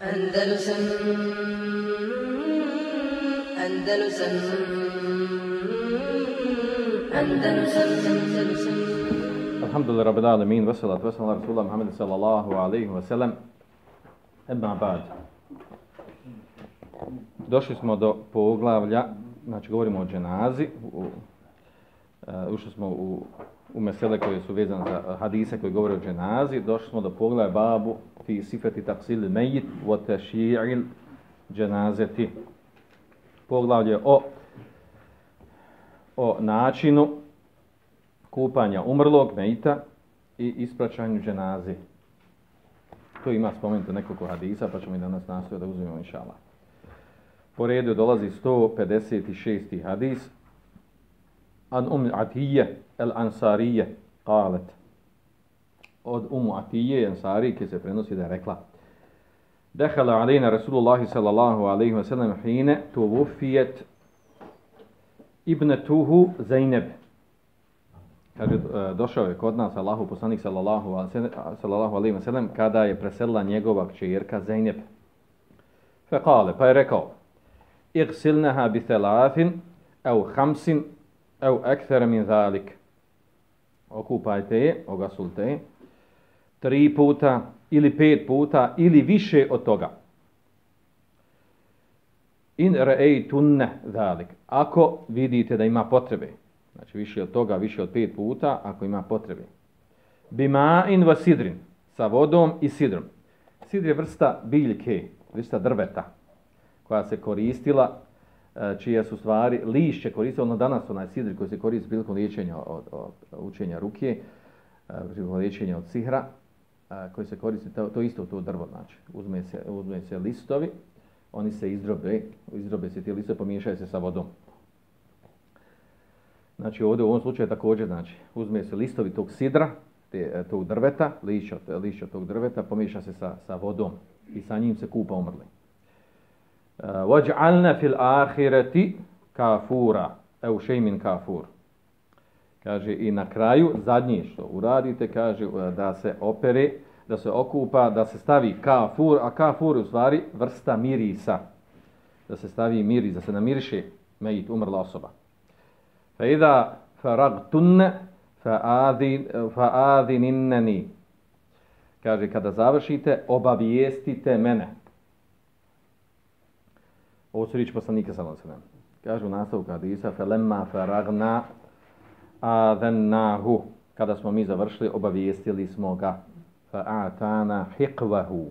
Andalusam Andalusam Andalusam Andalusam Alhamdulillah Rabbil Alamin, wassalatu wassalamu ala Rasulullah Muhammad sallallahu alaihi wa sallam. Ebna ba'd. Došli smo do poglavlja, znači govorimo o dženazi, u, uh, ušli smo u, u mesele koje su vezane za hadise koji govore o dženazi, došli smo do poglavlja babu fi sifati taksil mejit wa taši'il dženazeti. Poglavlje o o načinu kupanja umrlog mejita i ispraćanju dženazi. To ima spomenuto nekoliko hadisa, pa ćemo i danas nastaviti da uzmemo inšala. Po redu dolazi 156. hadis. An um Atije el Ansarije kalet. Od umu Atije Ansari ki se prenosi da je rekla Dehala alejna Rasulullahi sallallahu alaihi wa sallam hine tuvufijet ibnetuhu Zainab kaže, e, došao je kod nas Allahu poslanik sallallahu alaihi wa sallam kada je preselila njegova kćerka Zainab. Fekale, pa je rekao, igsilnaha bi thelafin, au hamsin, au ekthera min zalik. Okupajte je, ogasulte je, tri puta, ili pet puta, ili više od toga. In re'ej tunne zalik. Ako vidite da ima potrebe, Znači više od toga, više od pet puta, ako ima potrebe. Bima in vasidrin, sa vodom i sidrom. Sidr je vrsta biljke, vrsta drveta, koja se koristila, e, čije su stvari lišće koristila, ono danas onaj sidr koji se koristi prilikom liječenja od, od, od učenja ruke, e, prilikom liječenja od sihra, a, koji se koristi, to, to isto to drvo, znači, uzme se, uzme se listovi, oni se izdrobe, izdrobe se ti listovi, pomiješaju se sa vodom. Znači ovdje u ovom slučaju također znači uzme se listovi tog sidra, te, e, tog drveta, lišća, lišća tog drveta, pomiješa se sa, sa vodom i sa njim se kupa umrli. E, Waj'alna fil ahireti kafura, evo šejmin kafur. Kaže i na kraju zadnje što uradite, kaže e, da se opere, da se okupa, da se stavi kafur, a kafur u stvari vrsta mirisa. Da se stavi miris, da se namiriše mejit, umrla osoba. Fa idha faragtunna fa'adhininni. Kaže kada završite obavijestite mene. Ovo su riječi poslanika sallallahu alejhi ve sellem. Kaže u nastavku hadisa "Felemma faragna adhannahu. Kada smo mi završili obavijestili smo ga fa'atana hiqwahu.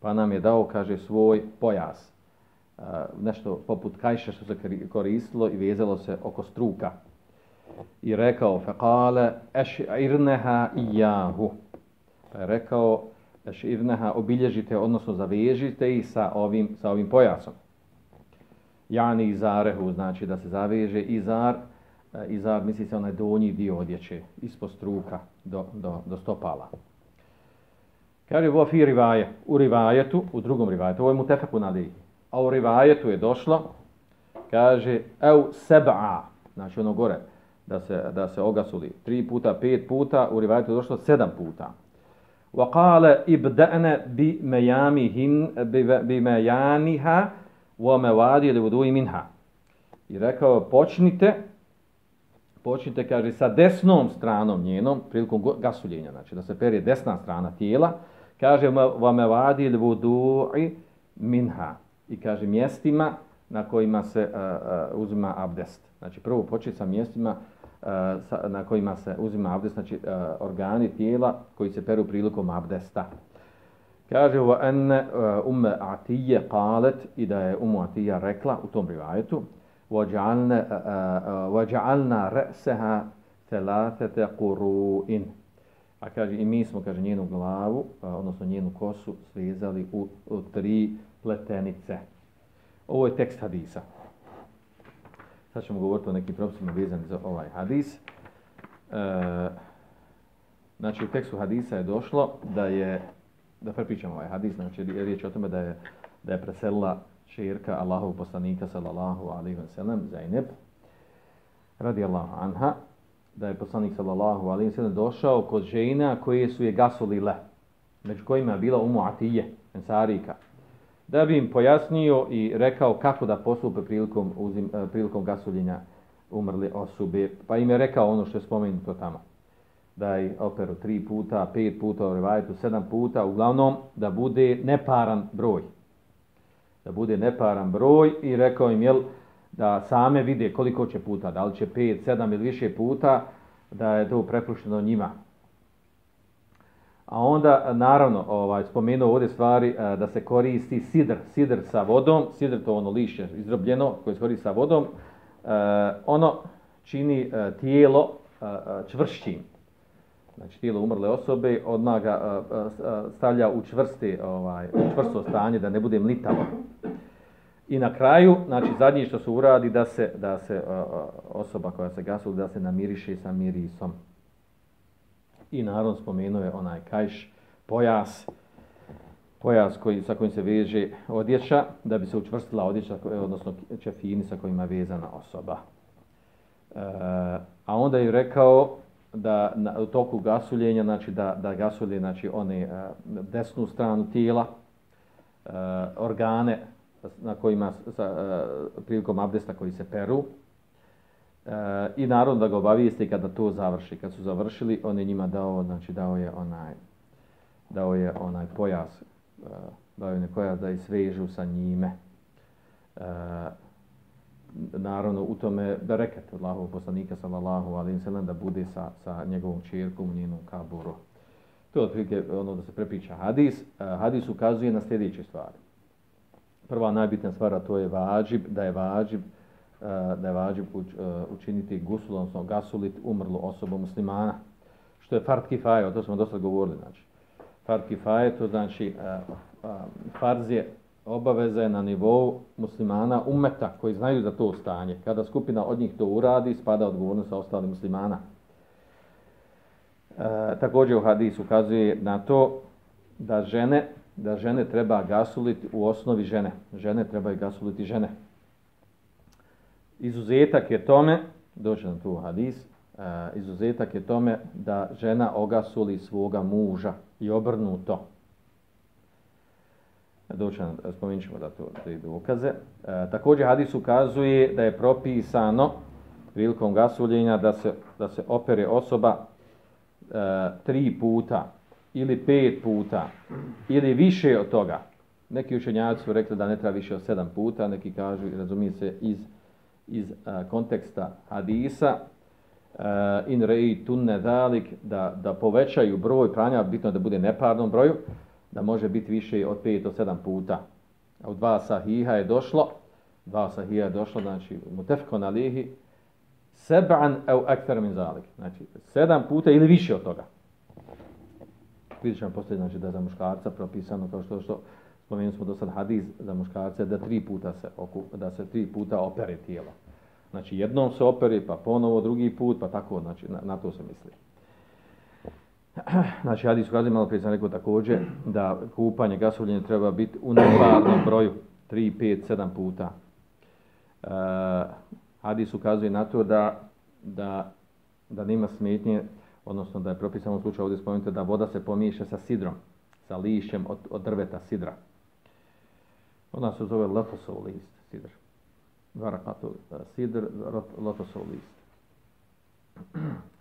Pa nam je dao kaže svoj pojas e, nešto poput kajša što se koristilo i vezalo se oko struka. I rekao, faqala eširneha ijahu. Pa je rekao, eširneha, obilježite, odnosno zavežite ih sa ovim, sa ovim pojasom. Jani izarehu, znači da se zaveže izar, E, izar misli se onaj donji dio odjeće, ispod struka do, do, do stopala. Kaže, u fi rivaje, u rivajetu, u drugom rivajetu, ovo je mu tefeku nadihi a u rivajetu je došlo, kaže, eu seba, znači ono gore, da se, da se ogasuli tri puta, pet puta, u rivajetu je došlo sedam puta. Wa qala ibda'na bi mayamihin bi mayaniha wa mawadi al minha. I rekao počnite počnite kaže sa desnom stranom njenom prilikom gasuljenja, znači da se pere desna strana tijela, kaže vame vadi il vudu'i minha i kaže mjestima na kojima se uh, uh, uzima abdest. Znači prvo početi sa mjestima uh, sa, na kojima se uzima abdest, znači uh, organi tijela koji se peru prilikom abdesta. Kaže wa anna umme Atije qalet i da je umu Atija rekla u tom rivajetu وَجَعَلْنَا uh, uh, رَأْسَهَا ثَلَاثَةَ قُرُوءٍ A kaže, i mi smo, kaže, njenu glavu, uh, odnosno njenu kosu, svezali u, u tri pletenice. Ovo je tekst hadisa. Sad ćemo govoriti o nekim propisima vezani za ovaj hadis. E, znači, u tekstu hadisa je došlo da je, da prepričamo ovaj hadis, znači, riječ o tome da je, da je preselila širka Allahov poslanika, sallallahu alaihi wa sallam, Zainab, radijallahu anha, da je poslanik, sallallahu alaihi wa sallam, došao kod žena koje su je gasolile, među kojima je bila umu Atije, Ensarika, da bi im pojasnio i rekao kako da postupe prilikom, uzim, eh, prilikom gasoljenja umrle osobe. Pa im je rekao ono što je spomenuto tamo. Da je operu tri puta, pet puta, u revajtu sedam puta, uglavnom da bude neparan broj. Da bude neparan broj i rekao im, jel, da same vide koliko će puta, da li će pet, sedam ili više puta, da je to prepušteno njima. A onda, naravno, ovaj, spomenuo ovdje stvari eh, da se koristi sidr, sidr sa vodom, sidr to ono lišće izrobljeno koje se koristi sa vodom, eh, ono čini eh, tijelo čvršćim. Znači, tijelo umrle osobe odmah ga stavlja u čvrsti, ovaj, u čvrsto stanje da ne bude mlitavo. I na kraju, znači zadnje što se uradi da se da se osoba koja se gasula, da se namiriše sa mirisom. I narod spomenuje onaj kajš, pojas, pojas koji, sa kojim se veže odjeća, da bi se učvrstila odjeća, odnosno čefini sa kojima je vezana osoba. E, a onda je rekao da na, u toku gasuljenja, znači da, da gasulje znači, one, e, desnu stranu tijela, e, organe na kojima sa, e, prilikom abdesta koji se peru E, i naravno da ga obavijesti kada to završi. Kad su završili, on je njima dao, znači dao je onaj, dao je onaj pojas, e, dao je pojas da svežu sa njime. E, naravno u tome bereket Allahov od poslanika sallallahu alejhi ve sellem da bude sa sa njegovom ćerkom u njenom kaburu. To je otprilike ono da se prepiča hadis. E, hadis ukazuje na sljedeće stvari prva najbitnija stvar, to je vađib, da je vađib, e, da je vađib e, učiniti gusul, odnosno gasulit umrlu osobu muslimana. Što je fard kifaje, o to smo dosta govorili. Znači. Fard kifaje, to znači e, farz je obaveza je na nivou muslimana umeta koji znaju za to stanje. Kada skupina od njih to uradi, spada odgovornost sa ostalim muslimana. E, također u hadisu ukazuje na to da žene da žene treba gasuliti u osnovi žene. Žene treba i gasuliti žene. Izuzetak je tome, dođe na tu hadis, e, izuzetak je tome da žena ogasuli svoga muža i obrnuto. Dođe na, spomenut ćemo da to da dokaze. E, također hadis ukazuje da je propisano prilikom gasuljenja da se, da se opere osoba e, tri puta ili pet puta ili više od toga. Neki učenjaci su rekli da ne treba više od sedam puta, neki kažu razumije se iz, iz a, konteksta hadisa a, in rei tunne dalik da, da povećaju broj pranja, bitno da bude neparnom broju, da može biti više od pet do sedam puta. A u dva sahiha je došlo, dva sahiha je došlo, znači mutefko na lihi, seban au ektar min zalik. Znači, sedam puta ili više od toga vidjet ćemo poslije, znači da za muškarca propisano kao što što spomenuli smo do sad hadis za muškarce da tri puta se oku, da se tri puta opere tijelo. Znači jednom se opere pa ponovo drugi put pa tako znači na, na to se misli. Znači hadis ukazuje malo prije sam rekao također da kupanje gasovljenje treba biti u neparnom broju 3, 5, 7 puta. Uh, hadis ukazuje na to da da da nema smetnje odnosno da je propisano u slučaju ovdje spomenuti da voda se pomiješa sa sidrom, sa lišćem od, od drveta sidra. Ona se zove lotosov list, sidr. Varakatu e, sidr, lotosov list.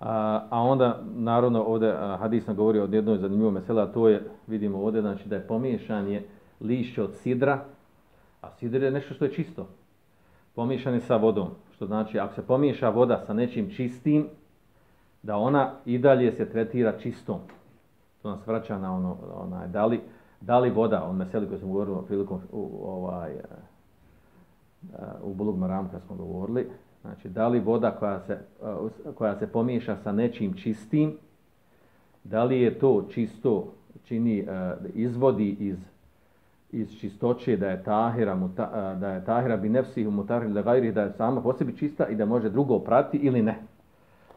A, a onda, naravno, ovdje e, hadis nam govori od jednoj zanimljivom mesela, a to je, vidimo ovdje, znači da je pomiješanje lišće od sidra, a sidr je nešto što je čisto. Pomiješan je sa vodom, što znači, ako se pomiješa voda sa nečim čistim, da ona i dalje se tretira čistom. To nas vraća na ono, onaj, da li, da li voda, on meseli koji smo govorili prilikom u, ovaj, e, e, u Bulug Maram kad smo govorili, znači da li voda koja se, e, koja se pomiješa sa nečim čistim, da li je to čisto čini, izvodi iz iz čistoće da je tahira muta, da je tahira bi nefsi mutahir da gairi da je sama po sebi čista i da može drugo prati ili ne.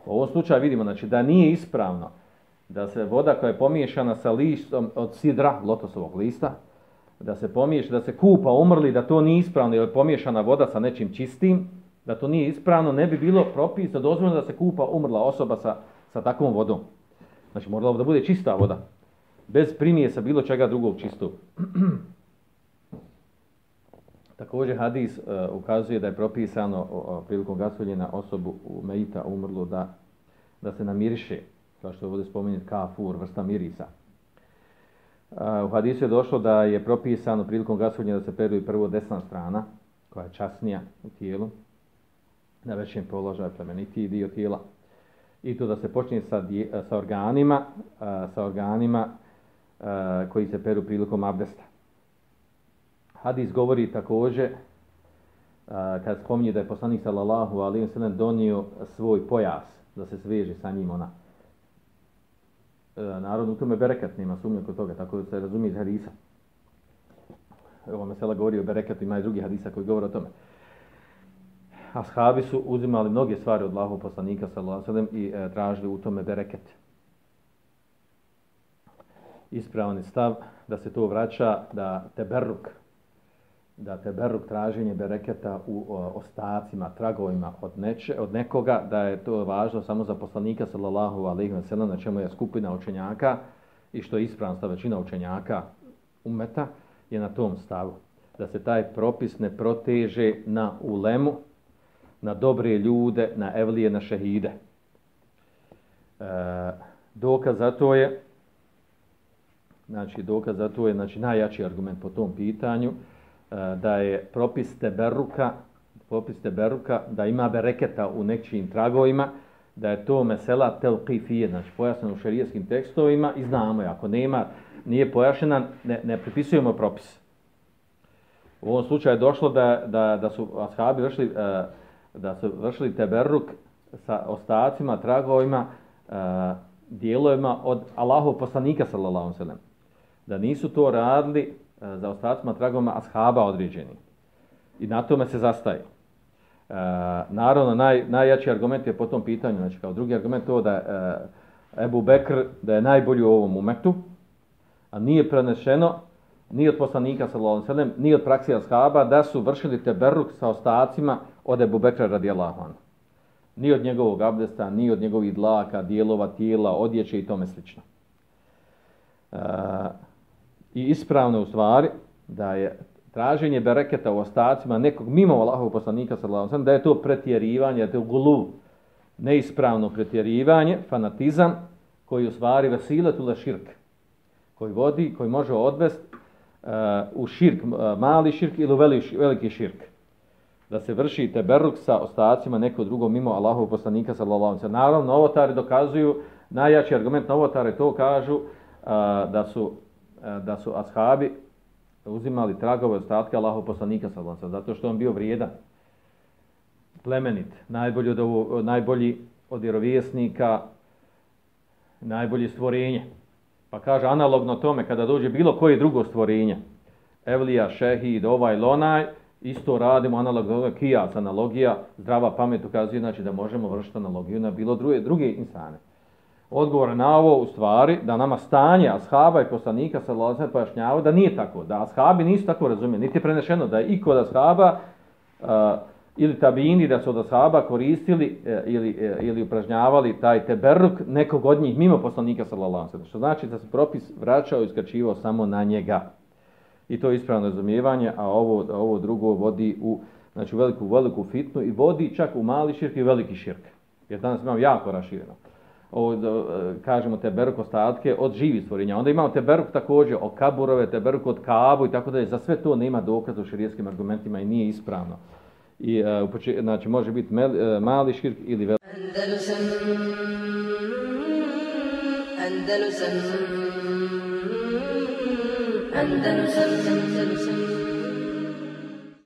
U ovom slučaju vidimo znači, da nije ispravno da se voda koja je pomiješana sa listom od sidra, lotosovog lista, da se pomiješa, da se kupa umrli, da to nije ispravno, jer je pomiješana voda sa nečim čistim, da to nije ispravno, ne bi bilo propisno dozvoljeno da se kupa umrla osoba sa, sa takvom vodom. Znači, morala da bude čista voda, bez primije sa bilo čega drugog čistog. Također hadis uh, ukazuje da je propisano uh, prilikom gasoljena osobu u Mejita umrlo da, da se namiriše, kao što je ovdje spomenut kafur, vrsta mirisa. Uh, u hadisu je došlo da je propisano prilikom gasoljenja da se peruje prvo desna strana, koja je časnija u tijelu, na većem položaju plemenitiji dio tijela. I to da se počne sa, dje, sa organima, uh, sa organima uh, koji se peru prilikom abdesta. Hadis govori također, kad spominje da je poslanik sallallahu alaihi wasallam donio svoj pojas, da se sveže sa njim ona. E, narod u tome bereket nema sumnje kod toga, tako da se razumije iz hadisa. Ovo mesela govori o bereketu, ima i drugi hadisa koji govore o tome. Ashabi su uzimali mnoge stvari od Allahov poslanika sallallahu alaihi wasallam i e, tražili u tome bereket. Ispravan stav da se to vraća da teberruk, da te beruk traženje bereketa u o, ostacima, tragovima od, neče, od nekoga, da je to važno samo za poslanika sallallahu alaihi wa sallam, na čemu je skupina učenjaka i što je ispravnost većina učenjaka umeta, je na tom stavu. Da se taj propis ne proteže na ulemu, na dobre ljude, na evlije, na šehide. E, dokaz za to je, znači dokaz za to je znači, najjači argument po tom pitanju, Eh, da je propis teberuka, propis teberuka, da ima bereketa u nečijim tragovima, da je to mesela telqifije, znači pojasneno u šarijetskim tekstovima i znamo je, ako nema, nije pojašnjena, ne, ne pripisujemo propis. U ovom slučaju je došlo da, da, da su ashabi vršili, eh, da su vršili teberuk sa ostacima, tragovima, eh, dijelovima od Allahov poslanika, sallallahu sallam. Da nisu to radili E, za ostacima tragoma ashaba određeni. I na tome se zastaje. E, naravno, naj, najjači argument je po tom pitanju, znači kao drugi argument to da e, Ebu Bekr da je najbolji u ovom umetu, a nije prenešeno ni od poslanika sallallahu alejhi ve ni od praksi ashaba da su vršili teberruk sa ostacima od Ebu Bekra radijallahu anhu. Ni od njegovog abdesta, ni od njegovih dlaka, dijelova tijela, odjeće i tome slično. Uh, i ispravno u stvari da je traženje bereketa u ostacima nekog mimo Allahovog poslanika sallallahu alejhi da je to pretjerivanje, da je to gulu, neispravno pretjerivanje, fanatizam koji u stvari vesiletu le širk, koji vodi, koji može odvesti uh, u širk, uh, mali širk ili veliki, veliki širk. Da se vrši teberuk sa ostacima nekog drugog mimo Allahovog poslanika sallallahu alejhi ve Naravno, novotari dokazuju, najjači argument novotare to kažu uh, da su E, da su ashabi uzimali tragove ostatke Allahov poslanika sallallahu zato što on bio vrijedan plemenit najbolji od ovo, najbolji od vjerovjesnika najbolje stvorenje. Pa kaže analogno tome kada dođe bilo koje drugo stvorenje Evlija, Šehid, ovaj, Lonaj isto radimo analogno kijas, analogija zdrava pamet ukazuje znači da možemo vršiti analogiju na bilo druge, druge insane odgovor na ovo u stvari da nama stanje ashaba i poslanika sa Lozne pojašnjava da nije tako, da ashabi nisu tako razumijeni, niti je prenešeno da je i kod ashaba uh, ili tabini da su od ashaba koristili uh, ili, uh, ili upražnjavali taj teberuk nekog od njih mimo poslanika sa Lozne. Što znači da se propis vraćao i iskračivao samo na njega. I to je ispravno razumijevanje, a ovo, ovo drugo vodi u znači, veliku, veliku fitnu i vodi čak u mali širk i veliki širk. Jer danas imamo jako rašireno od, e, kažemo te beruk ostatke od živi stvorenja. Onda imamo te beruk također od kaburove, te beruk od kabu i tako da je za sve to nema dokaza u širijskim argumentima i nije ispravno. I uh, znači može biti mel, uh, mali širk ili veliki. Andalusam Andalusam Andalusam Andalusam